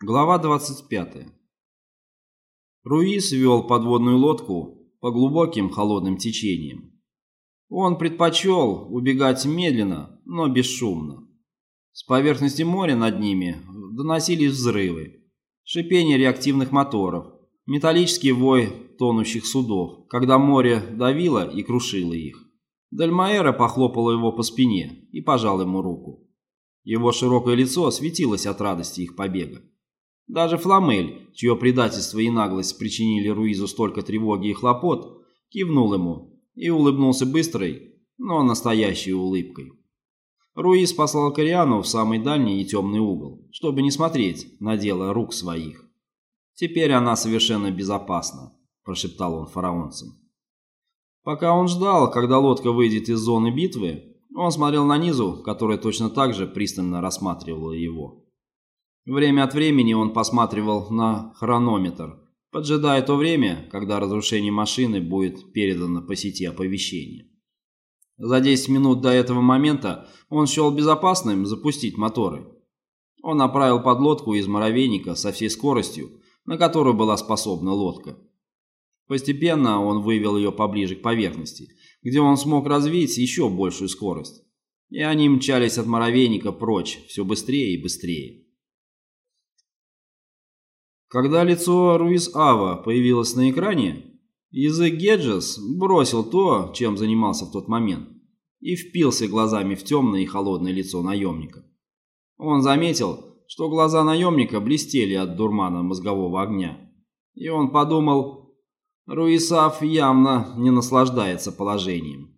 Глава 25. Руис вел подводную лодку по глубоким холодным течениям. Он предпочел убегать медленно, но бесшумно. С поверхности моря над ними доносились взрывы, шипение реактивных моторов, металлический вой тонущих судов, когда море давило и крушило их. Дальмаэра похлопала его по спине и пожал ему руку. Его широкое лицо светилось от радости их побега. Даже Фламель, чье предательство и наглость причинили Руизу столько тревоги и хлопот, кивнул ему и улыбнулся быстрой, но настоящей улыбкой. Руиз послал Кориану в самый дальний и темный угол, чтобы не смотреть на дело рук своих. «Теперь она совершенно безопасна», – прошептал он фараонцам. Пока он ждал, когда лодка выйдет из зоны битвы, он смотрел на Низу, которая точно так же пристально рассматривала его. Время от времени он посматривал на хронометр, поджидая то время, когда разрушение машины будет передано по сети оповещения. За 10 минут до этого момента он счел безопасным запустить моторы. Он направил подлодку из муравейника со всей скоростью, на которую была способна лодка. Постепенно он вывел ее поближе к поверхности, где он смог развить еще большую скорость. И они мчались от муравейника прочь, все быстрее и быстрее. Когда лицо Руис Ава появилось на экране, язык Геджес бросил то, чем занимался в тот момент, и впился глазами в темное и холодное лицо наемника. Он заметил, что глаза наемника блестели от дурмана мозгового огня, и он подумал, Руисав явно не наслаждается положением.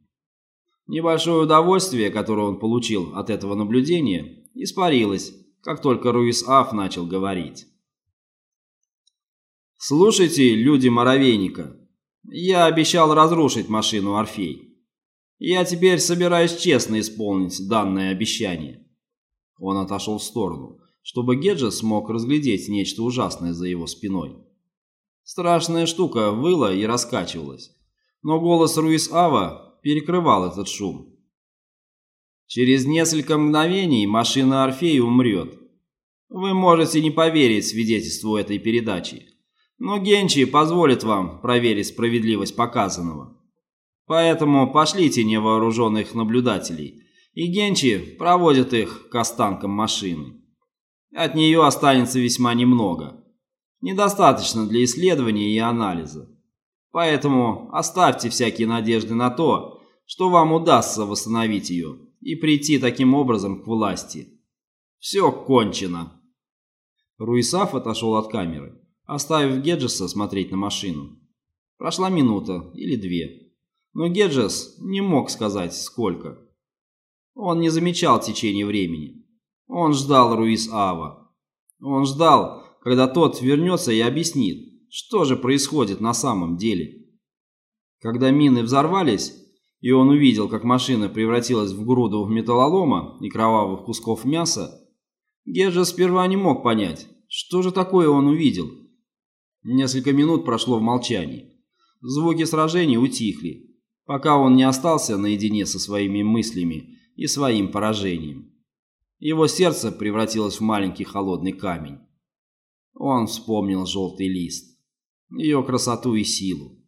Небольшое удовольствие, которое он получил от этого наблюдения, испарилось, как только Руис-Аф начал говорить. «Слушайте, люди Моровейника, я обещал разрушить машину Орфей. Я теперь собираюсь честно исполнить данное обещание». Он отошел в сторону, чтобы Геджа смог разглядеть нечто ужасное за его спиной. Страшная штука выла и раскачивалась, но голос Руис Ава перекрывал этот шум. Через несколько мгновений машина Орфея умрет. Вы можете не поверить свидетельству этой передачи, но Генчи позволит вам проверить справедливость показанного. Поэтому пошлите невооруженных наблюдателей, и Генчи проводит их к останкам машины. От нее останется весьма немного. Недостаточно для исследования и анализа. Поэтому оставьте всякие надежды на то, что вам удастся восстановить ее и прийти таким образом к власти. Все кончено. Руисаф отошел от камеры оставив Геджеса смотреть на машину. Прошла минута или две, но Геджес не мог сказать сколько. Он не замечал течение времени. Он ждал Руис Ава. Он ждал, когда тот вернется и объяснит, что же происходит на самом деле. Когда мины взорвались, и он увидел, как машина превратилась в груду металлолома и кровавых кусков мяса, Геджес сперва не мог понять, что же такое он увидел. Несколько минут прошло в молчании. Звуки сражений утихли, пока он не остался наедине со своими мыслями и своим поражением. Его сердце превратилось в маленький холодный камень. Он вспомнил желтый лист, ее красоту и силу,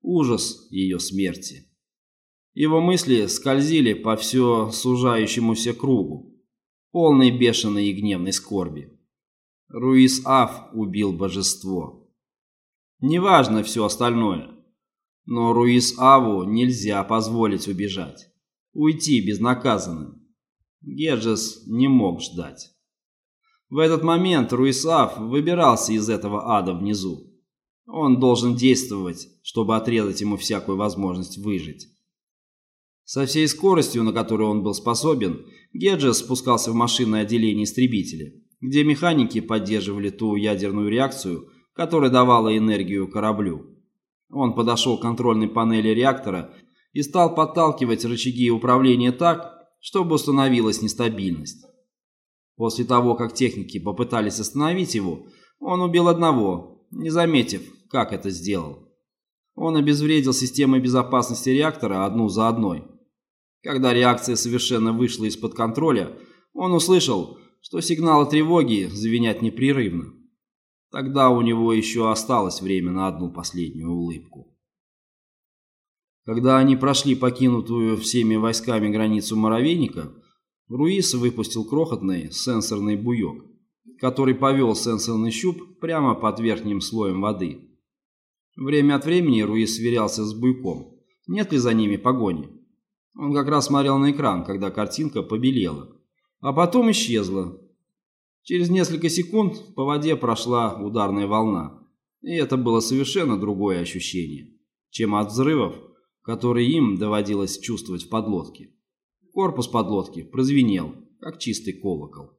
ужас ее смерти. Его мысли скользили по все сужающемуся кругу, полной бешеной и гневной скорби. Руис Аф убил божество. Неважно все остальное. Но Руис Аву нельзя позволить убежать. Уйти безнаказанным. Геджес не мог ждать. В этот момент Руис Ав выбирался из этого ада внизу. Он должен действовать, чтобы отрезать ему всякую возможность выжить. Со всей скоростью, на которую он был способен, Геджес спускался в машинное отделение истребителя, где механики поддерживали ту ядерную реакцию, которая давала энергию кораблю. Он подошел к контрольной панели реактора и стал подталкивать рычаги управления так, чтобы установилась нестабильность. После того, как техники попытались остановить его, он убил одного, не заметив, как это сделал. Он обезвредил системы безопасности реактора одну за одной. Когда реакция совершенно вышла из-под контроля, он услышал, что сигналы тревоги звенят непрерывно. Тогда у него еще осталось время на одну последнюю улыбку. Когда они прошли покинутую всеми войсками границу муравейника, Руис выпустил крохотный сенсорный буек, который повел сенсорный щуп прямо под верхним слоем воды. Время от времени Руис сверялся с буйком, нет ли за ними погони. Он как раз смотрел на экран, когда картинка побелела, а потом исчезла. Через несколько секунд по воде прошла ударная волна, и это было совершенно другое ощущение, чем от взрывов, которые им доводилось чувствовать в подлодке. Корпус подлодки прозвенел, как чистый колокол.